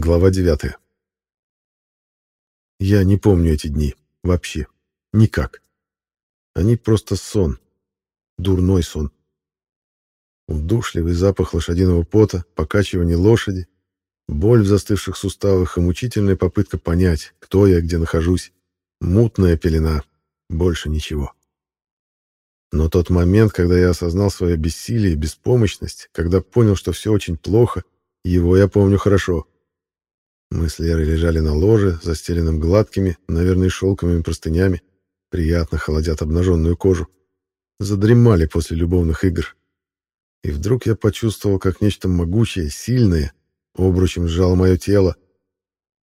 Глава 9. Я не помню эти дни. Вообще. Никак. Они просто сон. Дурной сон. Удушливый запах лошадиного пота, покачивание лошади, боль в застывших суставах и мучительная попытка понять, кто я, где нахожусь. Мутная пелена. Больше ничего. Но тот момент, когда я осознал свое бессилие и беспомощность, когда понял, что все очень плохо, его я помню хорошо. Мы с Лерой лежали на ложе, застеленном гладкими, наверное, шелковыми простынями, приятно холодят обнаженную кожу. Задремали после любовных игр. И вдруг я почувствовал, как нечто могучее, сильное, обручем сжало мое тело.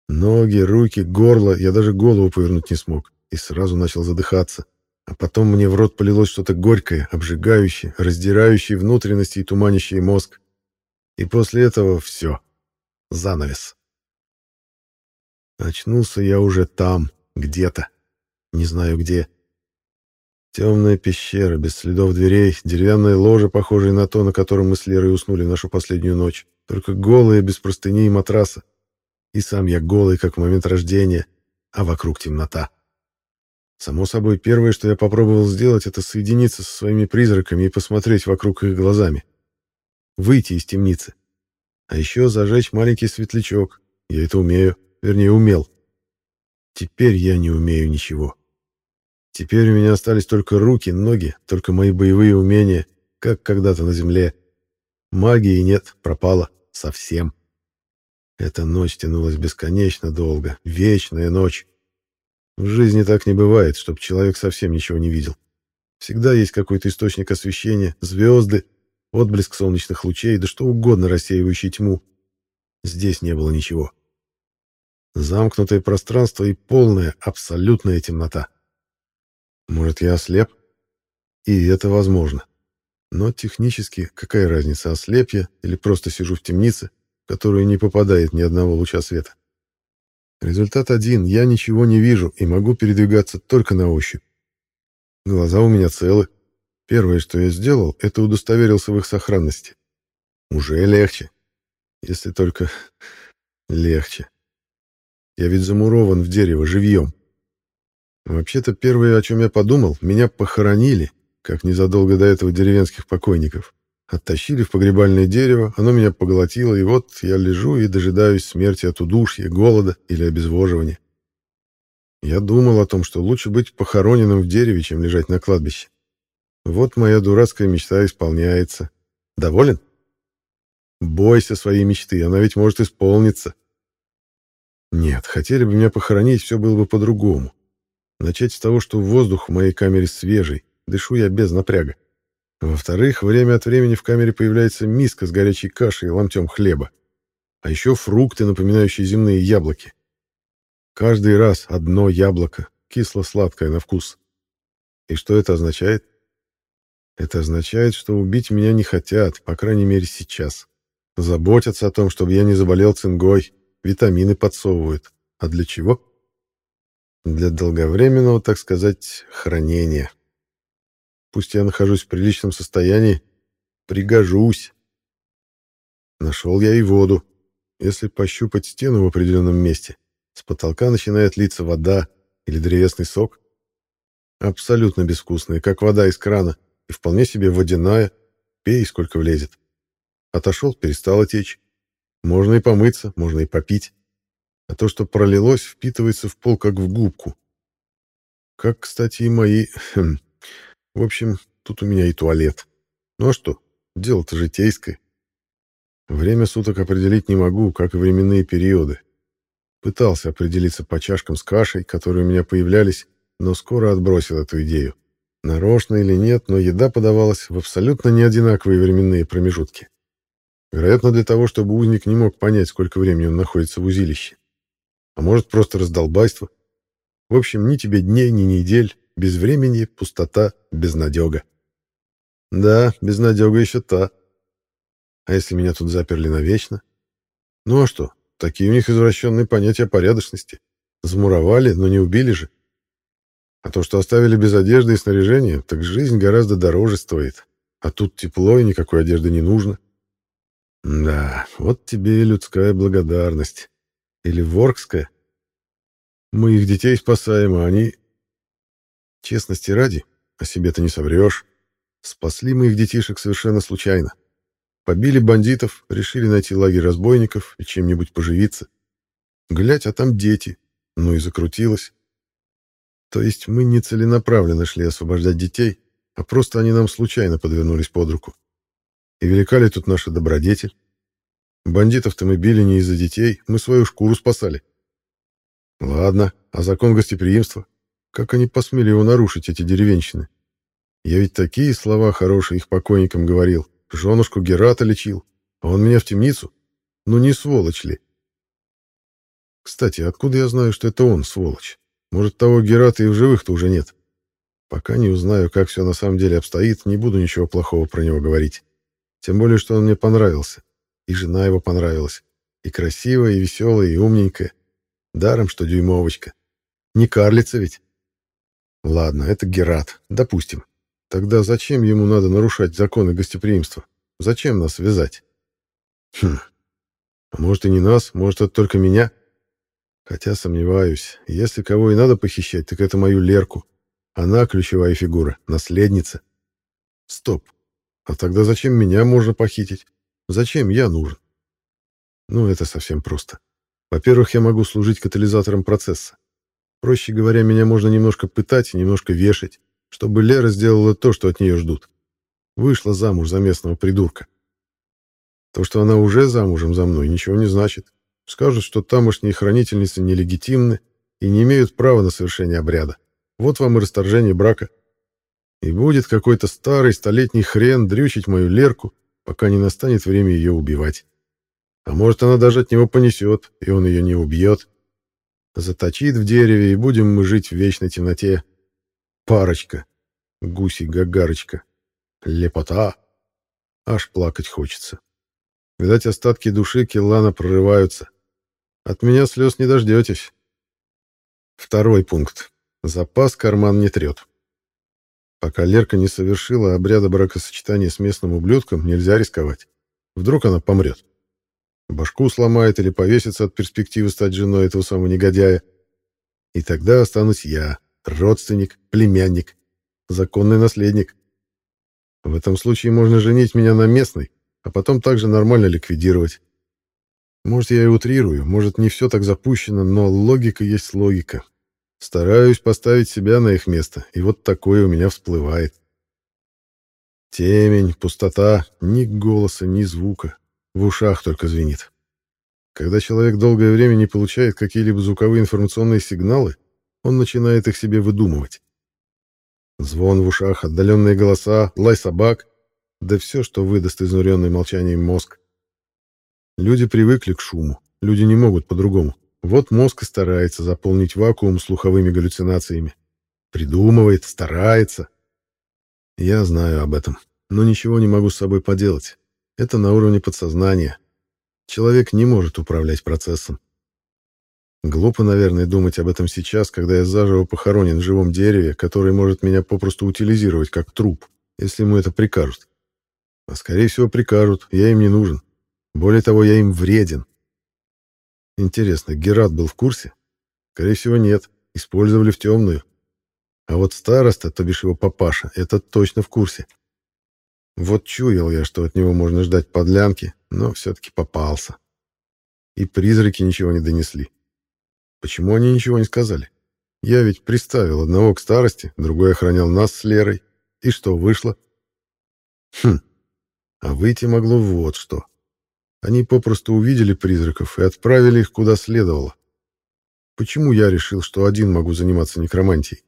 Ноги, руки, горло, я даже голову повернуть не смог, и сразу начал задыхаться. А потом мне в рот полилось что-то горькое, обжигающее, раздирающее внутренности и туманящее мозг. И после этого все. Занавес. Очнулся я уже там, где-то. Не знаю где. Темная пещера, без следов дверей, деревянное ложе, похожее на то, на котором мы с Лерой уснули нашу последнюю ночь. Только голые, без простыни и матраса. И сам я голый, как в момент рождения, а вокруг темнота. Само собой, первое, что я попробовал сделать, это соединиться со своими призраками и посмотреть вокруг их глазами. Выйти из темницы. А еще зажечь маленький светлячок. Я это умею. Вернее, умел. Теперь я не умею ничего. Теперь у меня остались только руки, ноги, только мои боевые умения, как когда-то на земле. Магии нет, пропала. Совсем. Эта ночь тянулась бесконечно долго. Вечная ночь. В жизни так не бывает, чтобы человек совсем ничего не видел. Всегда есть какой-то источник освещения, звезды, отблеск солнечных лучей, да что угодно рассеивающий тьму. Здесь не было ничего. Замкнутое пространство и полная, абсолютная темнота. Может, я ослеп? И это возможно. Но технически какая разница, ослеп я или просто сижу в темнице, в которую не попадает ни одного луча света? Результат один. Я ничего не вижу и могу передвигаться только на ощупь. Глаза у меня целы. Первое, что я сделал, это удостоверился в их сохранности. Уже легче. Если только легче. Я ведь замурован в дерево живьем. Вообще-то первое, о чем я подумал, меня похоронили, как незадолго до этого деревенских покойников. Оттащили в погребальное дерево, оно меня поглотило, и вот я лежу и дожидаюсь смерти от удушья, голода или обезвоживания. Я думал о том, что лучше быть похороненным в дереве, чем лежать на кладбище. Вот моя дурацкая мечта исполняется. Доволен? Бойся своей мечты, она ведь может исполниться. Нет, хотели бы меня похоронить, все было бы по-другому. Начать с того, что воздух в моей камере свежий, дышу я без напряга. Во-вторых, время от времени в камере появляется миска с горячей кашей и ломтем хлеба. А еще фрукты, напоминающие земные яблоки. Каждый раз одно яблоко, кисло-сладкое на вкус. И что это означает? Это означает, что убить меня не хотят, по крайней мере сейчас. Заботятся о том, чтобы я не заболел цингой, витамины подсовывают. А для чего? Для долговременного, так сказать, хранения. Пусть я нахожусь в приличном состоянии, пригожусь. Нашел я и воду. Если пощупать стену в определенном месте, с потолка начинает литься вода или древесный сок. Абсолютно безвкусная, как вода из крана, и вполне себе водяная, пей, сколько влезет. Отошел, перестала течь. Можно и помыться, можно и попить. А то, что пролилось, впитывается в пол, как в губку. Как, кстати, и мои хм, в общем, тут у меня и туалет. Ну а что, дело-то житейское. Время суток определить не могу, как и временные периоды. Пытался определиться по чашкам с кашей, которые у меня появлялись, но скоро отбросил эту идею. Нарочно или нет, но еда подавалась в абсолютно неодинаковые временные промежутки. Вероятно, для того, чтобы узник не мог понять, сколько времени он находится в узилище. А может, просто раздолбайство. В общем, ни тебе дней, ни недель, без времени, пустота, безнадега. Да, безнадега еще та. А если меня тут заперли навечно? Ну а что, такие у них извращенные понятия порядочности. Замуровали, но не убили же. А то, что оставили без одежды и снаряжения, так жизнь гораздо дороже стоит. А тут тепло и никакой одежды не нужно. Да, вот тебе и людская благодарность. Или Воркская? Мы их детей спасаем, а они... Честности ради, о себе-то не соврешь. Спасли мы их детишек совершенно случайно. Побили бандитов, решили найти лагерь разбойников и чем-нибудь поживиться. Глядь, а там дети. Ну и закрутилось. То есть мы не целенаправленно шли освобождать детей, а просто они нам случайно подвернулись под руку. И велика ли тут наша добродетель? Бандитов-то мы били не из-за детей, мы свою шкуру спасали. Ладно, а закон гостеприимства? Как они посмели его нарушить, эти деревенщины? Я ведь такие слова хорошие их покойникам говорил. Женушку Герата лечил, а он меня в темницу. Ну не сволочь ли? Кстати, откуда я знаю, что это он, сволочь? Может, того Герата и в живых-то уже нет? Пока не узнаю, как все на самом деле обстоит, не буду ничего плохого про него говорить. Тем более, что он мне понравился. И жена его понравилась. И красивая, и веселая, и умненькая. Даром, что дюймовочка. Не карлица ведь. Ладно, это Герат, допустим. Тогда зачем ему надо нарушать законы гостеприимства? Зачем нас связать? Хм. А может и не нас, может это только меня? Хотя сомневаюсь. Если кого и надо похищать, так это мою Лерку. Она ключевая фигура, наследница. Стоп. А тогда зачем меня можно похитить? Зачем я нужен? Ну, это совсем просто. Во-первых, я могу служить катализатором процесса. Проще говоря, меня можно немножко пытать и немножко вешать, чтобы Лера сделала то, что от нее ждут. Вышла замуж за местного придурка. То, что она уже замужем за мной, ничего не значит. Скажут, что тамошние хранительницы нелегитимны и не имеют права на совершение обряда. Вот вам и расторжение брака. И будет какой-то старый столетний хрен дрючить мою Лерку, пока не настанет время ее убивать. А может, она даже от него понесет, и он ее не убьет. Заточит в дереве, и будем мы жить в вечной темноте. Парочка. Гуси-гагарочка. Лепота. Аж плакать хочется. Видать, остатки души Киллана прорываются. От меня слез не дождетесь. Второй пункт. Запас карман не трет. Пока Лерка не совершила обряда бракосочетания с местным ублюдком, нельзя рисковать. Вдруг она помрет. Башку сломает или повесится от перспективы стать женой этого самого негодяя. И тогда останусь я, родственник, племянник, законный наследник. В этом случае можно женить меня на местной, а потом также нормально ликвидировать. Может, я и утрирую, может, не все так запущено, но логика есть логика. Стараюсь поставить себя на их место, и вот такое у меня всплывает. Темень, пустота, ни голоса, ни звука. В ушах только звенит. Когда человек долгое время не получает какие-либо звуковые информационные сигналы, он начинает их себе выдумывать. Звон в ушах, отдаленные голоса, лай собак, да все, что выдаст изнуренный молчанием мозг. Люди привыкли к шуму, люди не могут по-другому. Вот мозг и старается заполнить вакуум слуховыми галлюцинациями. Придумывает, старается. Я знаю об этом, но ничего не могу с собой поделать. Это на уровне подсознания. Человек не может управлять процессом. Глупо, наверное, думать об этом сейчас, когда я заживо похоронен в живом дереве, которое может меня попросту утилизировать как труп, если ему это прикажут. А скорее всего прикажут, я им не нужен. Более того, я им вреден. Интересно, Герат был в курсе? Скорее всего, нет. Использовали в темную. А вот староста, то бишь его папаша, это точно в курсе. Вот чуял я, что от него можно ждать подлянки, но все-таки попался. И призраки ничего не донесли. Почему они ничего не сказали? Я ведь приставил одного к старости, другой охранял нас с Лерой. И что, вышло? Хм, а выйти могло вот что. Они попросту увидели призраков и отправили их куда следовало. Почему я решил, что один могу заниматься некромантией?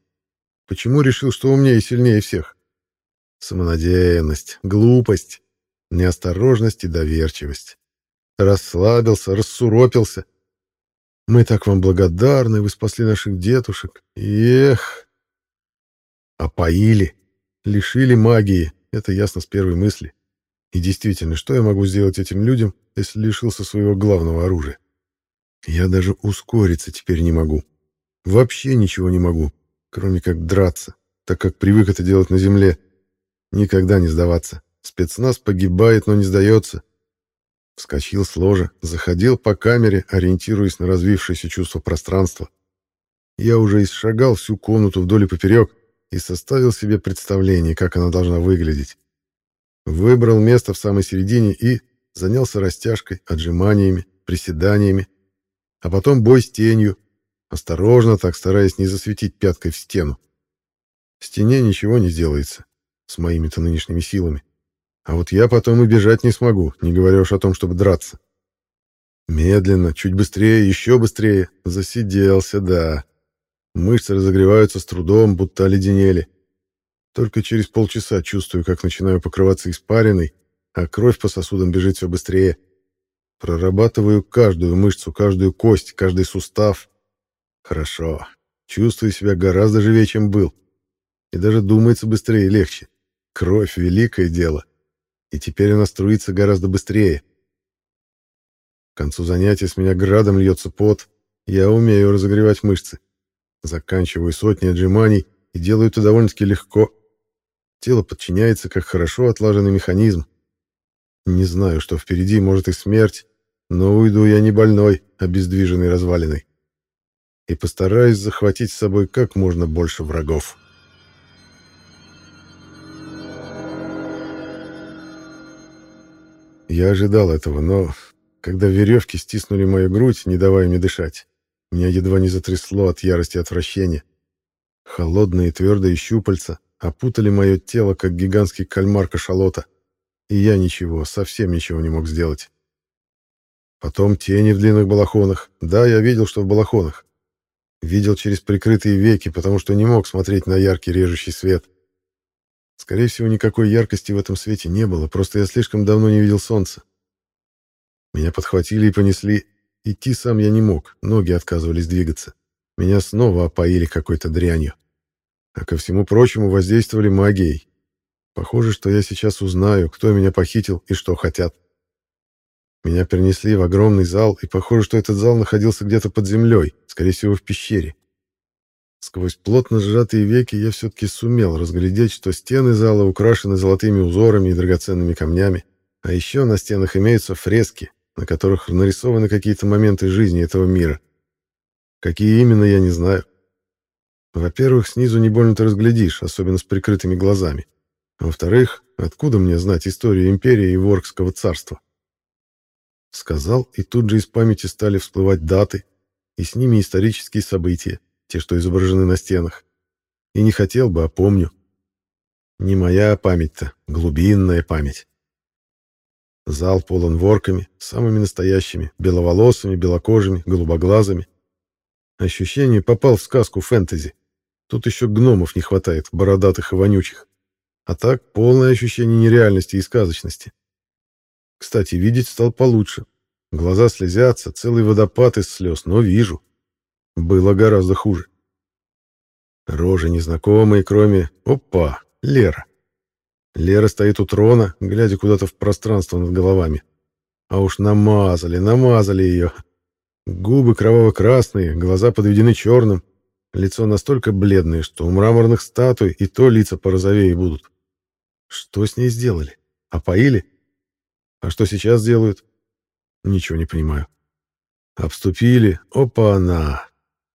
Почему решил, что умнее и сильнее всех? Самонадеянность, глупость, неосторожность и доверчивость. Расслабился, рассуропился. Мы так вам благодарны, вы спасли наших детушек. Эх! Опоили, лишили магии, это ясно с первой мысли. И действительно, что я могу сделать этим людям, если лишился своего главного оружия. Я даже ускориться теперь не могу. Вообще ничего не могу, кроме как драться, так как привык это делать на земле. Никогда не сдаваться. Спецназ погибает, но не сдается. Вскочил с ложа, заходил по камере, ориентируясь на развившееся чувство пространства. Я уже исшагал всю комнату вдоль и поперек и составил себе представление, как она должна выглядеть. Выбрал место в самой середине и занялся растяжкой, отжиманиями, приседаниями, а потом бой с тенью, осторожно так стараясь не засветить пяткой в стену. В стене ничего не сделается с моими-то нынешними силами. А вот я потом и бежать не смогу, не говоря уж о том, чтобы драться. Медленно, чуть быстрее, еще быстрее. Засиделся, да. Мышцы разогреваются с трудом, будто оледенели. Только через полчаса чувствую, как начинаю покрываться испариной, а кровь по сосудам бежит все быстрее. Прорабатываю каждую мышцу, каждую кость, каждый сустав. Хорошо. Чувствую себя гораздо живее, чем был. И даже думается быстрее и легче. Кровь — великое дело. — и теперь она струится гораздо быстрее. К концу занятия с меня градом льется пот, я умею разогревать мышцы. Заканчиваю сотни отжиманий и делаю это довольно-таки легко. Тело подчиняется, как хорошо отлаженный механизм. Не знаю, что впереди, может и смерть, но уйду я не больной, обездвиженный развалиной. И постараюсь захватить с собой как можно больше врагов. Я ожидал этого, но когда веревки стиснули мою грудь, не давая мне дышать, меня едва не затрясло от ярости и отвращения. Холодные твердые щупальца опутали мое тело, как гигантский кальмар кашалота, и я ничего, совсем ничего не мог сделать. Потом тени в длинных балахонах. Да, я видел, что в балахонах. Видел через прикрытые веки, потому что не мог смотреть на яркий режущий свет. Скорее всего, никакой яркости в этом свете не было, просто я слишком давно не видел солнца. Меня подхватили и понесли. Идти сам я не мог, ноги отказывались двигаться. Меня снова опоили какой-то дрянью. А ко всему прочему воздействовали магией. Похоже, что я сейчас узнаю, кто меня похитил и что хотят. Меня перенесли в огромный зал, и похоже, что этот зал находился где-то под землей, скорее всего, в пещере. Сквозь плотно сжатые веки я все-таки сумел разглядеть, что стены зала украшены золотыми узорами и драгоценными камнями, а еще на стенах имеются фрески, на которых нарисованы какие-то моменты жизни этого мира. Какие именно, я не знаю. Во-первых, снизу не больно ты разглядишь, особенно с прикрытыми глазами. А во-вторых, откуда мне знать историю империи и Воркского царства? Сказал, и тут же из памяти стали всплывать даты, и с ними исторические события те, что изображены на стенах. И не хотел бы, а помню. Не моя память-то, глубинная память. Зал полон ворками, самыми настоящими, беловолосыми, белокожими, голубоглазыми. Ощущение попал в сказку фэнтези. Тут еще гномов не хватает, бородатых и вонючих. А так полное ощущение нереальности и сказочности. Кстати, видеть стал получше. Глаза слезятся, целый водопад из слез, но вижу. Было гораздо хуже. Рожи незнакомые, кроме... Опа! Лера. Лера стоит у трона, глядя куда-то в пространство над головами. А уж намазали, намазали ее. Губы кроваво-красные, глаза подведены черным. Лицо настолько бледное, что у мраморных статуй и то лица порозовее будут. Что с ней сделали? Опоили? А что сейчас делают? Ничего не понимаю. Обступили. Опа-на!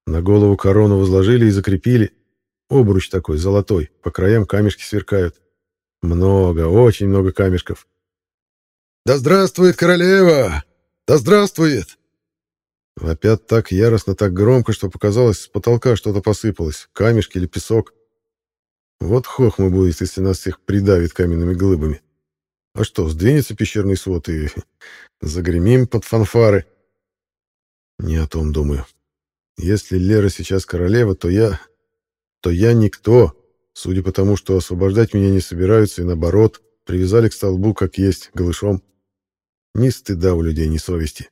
На голову корону возложили и закрепили. Обруч такой, золотой, по краям камешки сверкают. Много, очень много камешков. «Да здравствует королева! Да здравствует!» Вопят так яростно, так громко, что показалось, с потолка что-то посыпалось, камешки или песок. Вот хохма будет, если нас всех придавит каменными глыбами. А что, сдвинется пещерный свод и загремим под фанфары? Не о том думаю. Если Лера сейчас королева, то я... то я никто, судя по тому, что освобождать меня не собираются и, наоборот, привязали к столбу, как есть, голышом. Ни стыда у людей, ни совести.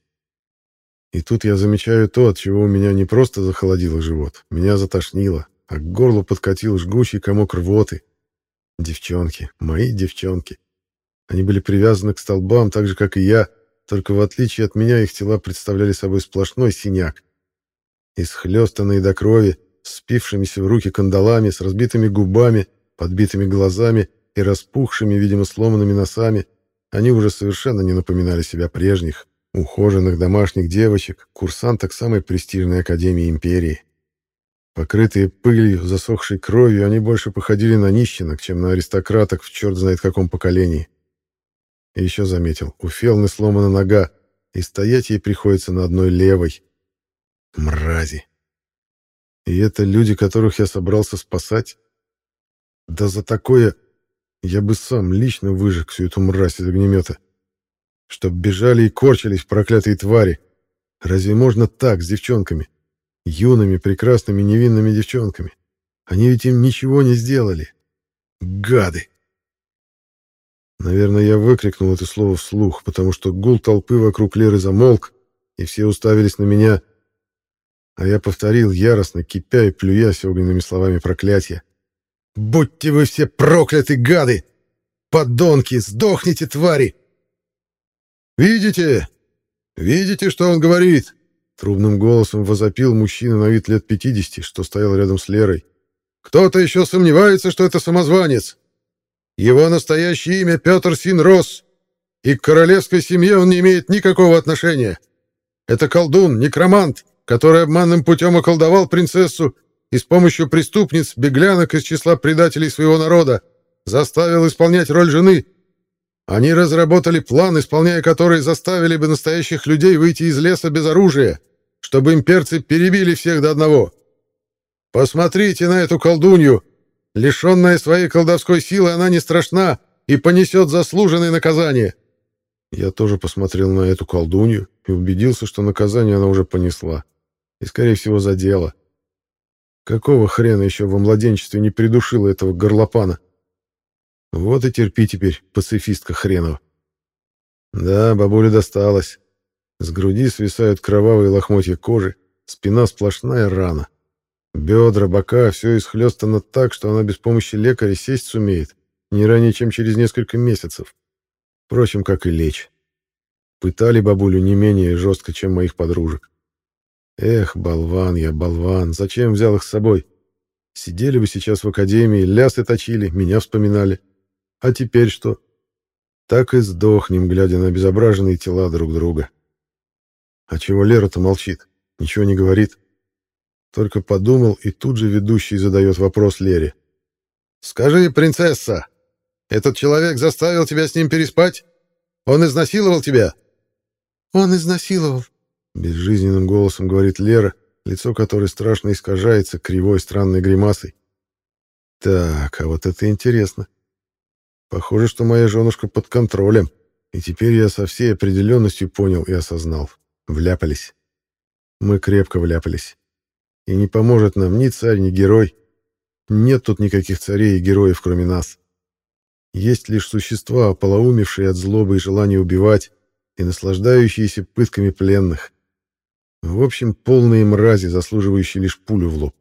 И тут я замечаю то, от чего у меня не просто захолодило живот, меня затошнило, а к горлу подкатил жгучий комок рвоты. Девчонки, мои девчонки. Они были привязаны к столбам, так же, как и я, только в отличие от меня их тела представляли собой сплошной синяк исхлестанные до крови, спившимися в руки кандалами, с разбитыми губами, подбитыми глазами и распухшими, видимо, сломанными носами, они уже совершенно не напоминали себя прежних, ухоженных домашних девочек, курсанток самой престижной академии империи. Покрытые пылью, засохшей кровью, они больше походили на нищенок, чем на аристократок в черт знает каком поколении. И еще заметил, у Фелны сломана нога, и стоять ей приходится на одной левой. Мрази. И это люди, которых я собрался спасать? Да за такое я бы сам лично выжег всю эту мразь из огнемета. Чтоб бежали и корчились проклятые твари. Разве можно так с девчонками? Юными, прекрасными, невинными девчонками. Они ведь им ничего не сделали. Гады! Наверное, я выкрикнул это слово вслух, потому что гул толпы вокруг Леры замолк, и все уставились на меня. А я повторил яростно, кипя и плюясь огненными словами проклятия. «Будьте вы все прокляты, гады! Подонки! Сдохните, твари!» «Видите? Видите, что он говорит?» Трубным голосом возопил мужчина на вид лет 50, что стоял рядом с Лерой. «Кто-то еще сомневается, что это самозванец? Его настоящее имя Петр Синрос, и к королевской семье он не имеет никакого отношения. Это колдун, некромант, который обманным путем околдовал принцессу и с помощью преступниц, беглянок из числа предателей своего народа, заставил исполнять роль жены. Они разработали план, исполняя который заставили бы настоящих людей выйти из леса без оружия, чтобы имперцы перебили всех до одного. Посмотрите на эту колдунью. Лишенная своей колдовской силы, она не страшна и понесет заслуженное наказание. Я тоже посмотрел на эту колдунью и убедился, что наказание она уже понесла. И, скорее всего, за дело. Какого хрена еще во младенчестве не придушила этого горлопана? Вот и терпи теперь, пацифистка хренова. Да, бабуле досталось. С груди свисают кровавые лохмотья кожи, спина сплошная рана. Бедра, бока, все исхлестано так, что она без помощи лекаря сесть сумеет, не ранее, чем через несколько месяцев. Впрочем, как и лечь. Пытали бабулю не менее жестко, чем моих подружек. Эх, болван я, болван, зачем взял их с собой? Сидели бы сейчас в академии, лясы точили, меня вспоминали. А теперь что? Так и сдохнем, глядя на обезображенные тела друг друга. А чего Лера-то молчит? Ничего не говорит? Только подумал, и тут же ведущий задает вопрос Лере. «Скажи, принцесса, этот человек заставил тебя с ним переспать? Он изнасиловал тебя?» «Он изнасиловал», — безжизненным голосом говорит Лера, лицо которой страшно искажается кривой странной гримасой. «Так, а вот это интересно. Похоже, что моя женушка под контролем, и теперь я со всей определенностью понял и осознал. Вляпались. Мы крепко вляпались. И не поможет нам ни царь, ни герой. Нет тут никаких царей и героев, кроме нас. Есть лишь существа, ополоумевшие от злобы и желания убивать, и наслаждающиеся пытками пленных. В общем, полные мрази, заслуживающие лишь пулю в лоб.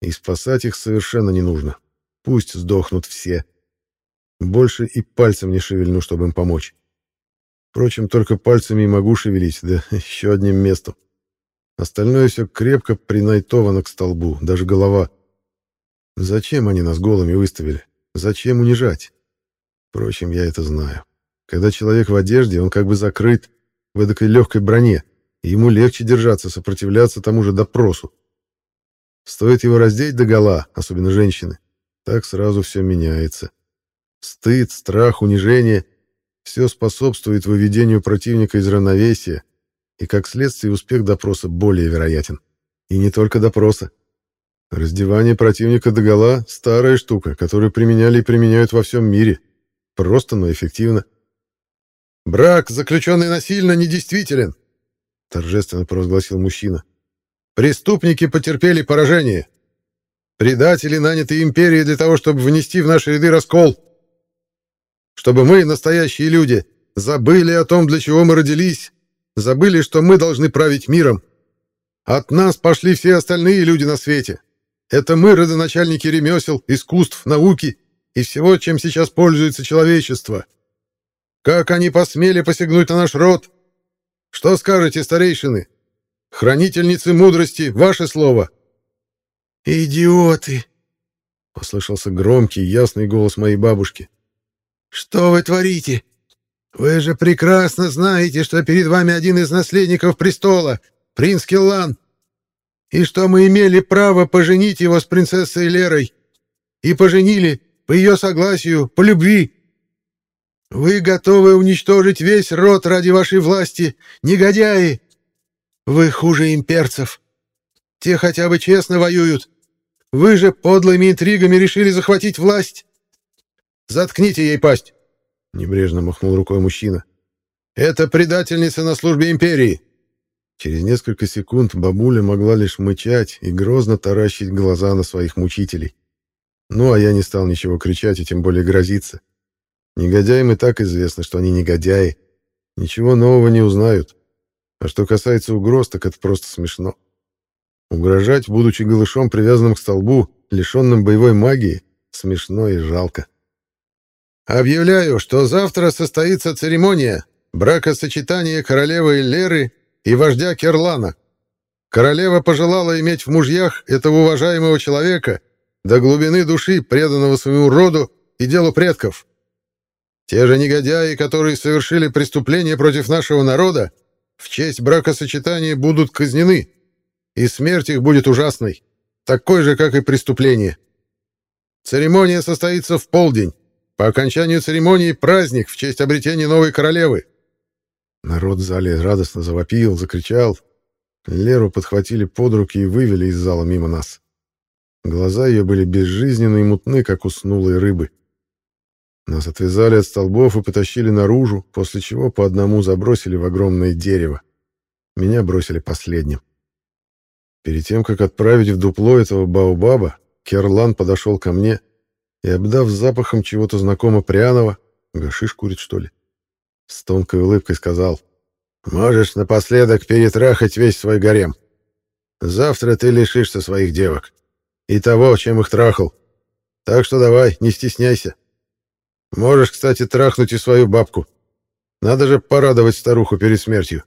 И спасать их совершенно не нужно. Пусть сдохнут все. Больше и пальцем не шевельну, чтобы им помочь. Впрочем, только пальцами и могу шевелить, да еще одним местом. Остальное все крепко принайтовано к столбу, даже голова. Зачем они нас голыми выставили? Зачем унижать? Впрочем, я это знаю. Когда человек в одежде, он как бы закрыт в эдакой легкой броне, и ему легче держаться, сопротивляться тому же допросу. Стоит его раздеть до гола, особенно женщины, так сразу все меняется. Стыд, страх, унижение — все способствует выведению противника из равновесия, и как следствие успех допроса более вероятен. И не только допроса. Раздевание противника догола — старая штука, которую применяли и применяют во всем мире. Просто, но эффективно. «Брак, заключенный насильно, недействителен», — торжественно провозгласил мужчина. «Преступники потерпели поражение. Предатели, нанятые империей для того, чтобы внести в наши ряды раскол чтобы мы, настоящие люди, забыли о том, для чего мы родились, забыли, что мы должны править миром. От нас пошли все остальные люди на свете. Это мы, родоначальники ремесел, искусств, науки и всего, чем сейчас пользуется человечество. Как они посмели посягнуть на наш род? Что скажете, старейшины? Хранительницы мудрости, ваше слово. «Идиоты!» — послышался громкий, ясный голос моей бабушки. Что вы творите? Вы же прекрасно знаете, что перед вами один из наследников престола, принц Келлан, и что мы имели право поженить его с принцессой Лерой, и поженили по ее согласию, по любви. Вы готовы уничтожить весь род ради вашей власти, негодяи! Вы хуже имперцев. Те хотя бы честно воюют. Вы же подлыми интригами решили захватить власть. Заткните ей пасть!» Небрежно махнул рукой мужчина. «Это предательница на службе империи!» Через несколько секунд бабуля могла лишь мычать и грозно таращить глаза на своих мучителей. Ну, а я не стал ничего кричать и тем более грозиться. Негодяям и так известно, что они негодяи. Ничего нового не узнают. А что касается угроз, так это просто смешно. Угрожать, будучи голышом, привязанным к столбу, лишенным боевой магии, смешно и жалко. «Объявляю, что завтра состоится церемония бракосочетания королевы Леры и вождя Керлана. Королева пожелала иметь в мужьях этого уважаемого человека до глубины души, преданного своему роду и делу предков. Те же негодяи, которые совершили преступление против нашего народа, в честь бракосочетания будут казнены, и смерть их будет ужасной, такой же, как и преступление. Церемония состоится в полдень. По окончанию церемонии праздник в честь обретения новой королевы. Народ в зале радостно завопил, закричал. Леру подхватили под руки и вывели из зала мимо нас. Глаза ее были безжизненны и мутны, как у снулой рыбы. Нас отвязали от столбов и потащили наружу, после чего по одному забросили в огромное дерево. Меня бросили последним. Перед тем, как отправить в дупло этого баобаба, Керлан подошел ко мне и, обдав запахом чего-то знакомо пряного, гашиш курит, что ли, с тонкой улыбкой сказал, «Можешь напоследок перетрахать весь свой гарем. Завтра ты лишишься своих девок и того, чем их трахал. Так что давай, не стесняйся. Можешь, кстати, трахнуть и свою бабку. Надо же порадовать старуху перед смертью.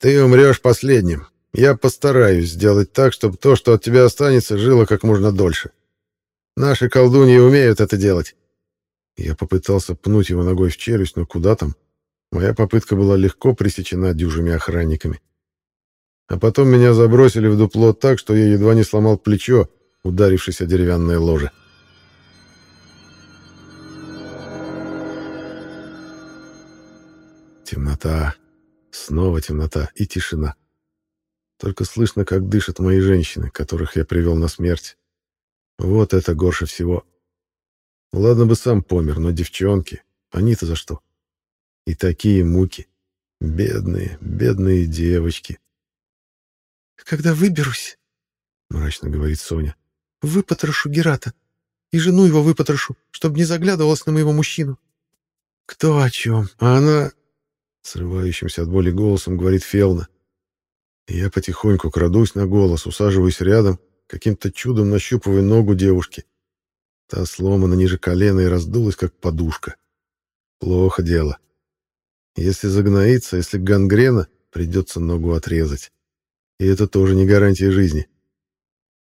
Ты умрешь последним, я постараюсь сделать так, чтобы то, что от тебя останется, жило как можно дольше. Наши колдуньи умеют это делать. Я попытался пнуть его ногой в челюсть, но куда там? Моя попытка была легко пресечена дюжими охранниками. А потом меня забросили в дупло так, что я едва не сломал плечо, ударившись о деревянное ложе. Темнота. Снова темнота и тишина. Только слышно, как дышат мои женщины, которых я привел на смерть. Вот это горше всего. Ладно бы сам помер, но девчонки, они-то за что? И такие муки. Бедные, бедные девочки. «Когда выберусь, — мрачно говорит Соня, — выпотрошу Герата. И жену его выпотрошу, чтобы не заглядывалась на моего мужчину». «Кто о чем? А она...» Срывающимся от боли голосом говорит Фелна. Я потихоньку крадусь на голос, усаживаюсь рядом, каким-то чудом нащупываю ногу девушки. Та сломана ниже колена и раздулась, как подушка. Плохо дело. Если загноится, если гангрена, придется ногу отрезать. И это тоже не гарантия жизни.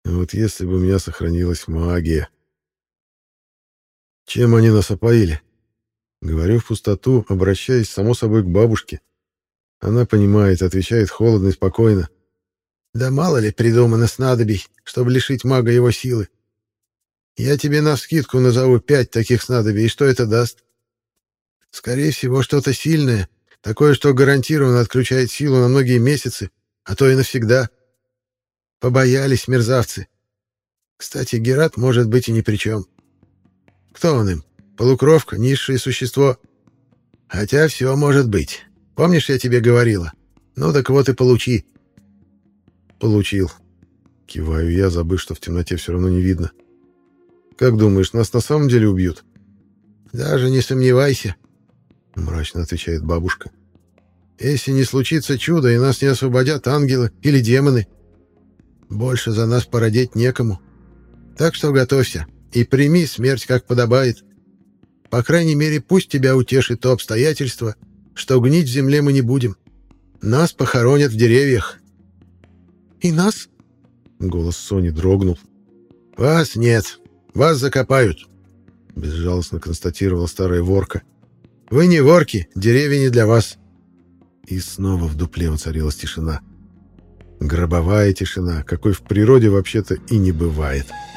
Вот если бы у меня сохранилась магия. Чем они нас опоили? Говорю в пустоту, обращаясь, само собой, к бабушке, она понимает, отвечает холодно и спокойно. «Да мало ли придумано снадобий, чтобы лишить мага его силы. Я тебе навскидку назову пять таких снадобий, и что это даст? Скорее всего, что-то сильное, такое, что гарантированно отключает силу на многие месяцы, а то и навсегда. Побоялись мерзавцы. Кстати, Герат может быть и ни при чем. Кто он им? Полукровка, низшее существо? Хотя все может быть. Помнишь, я тебе говорила? Ну так вот и получи. Получил. Киваю я, забыв, что в темноте все равно не видно. Как думаешь, нас на самом деле убьют? Даже не сомневайся, мрачно отвечает бабушка. Если не случится чудо, и нас не освободят ангелы или демоны, больше за нас породеть некому. Так что готовься и прими смерть, как подобает. По крайней мере, пусть тебя утешит то обстоятельство, что гнить в земле мы не будем. Нас похоронят в деревьях». «И нас?» — голос Сони дрогнул. «Вас нет. Вас закопают», — безжалостно констатировала старая ворка. Вы не ворки, деревья не для вас». И снова в дупле воцарилась тишина. Гробовая тишина, какой в природе вообще-то и не бывает. «Гробовая тишина»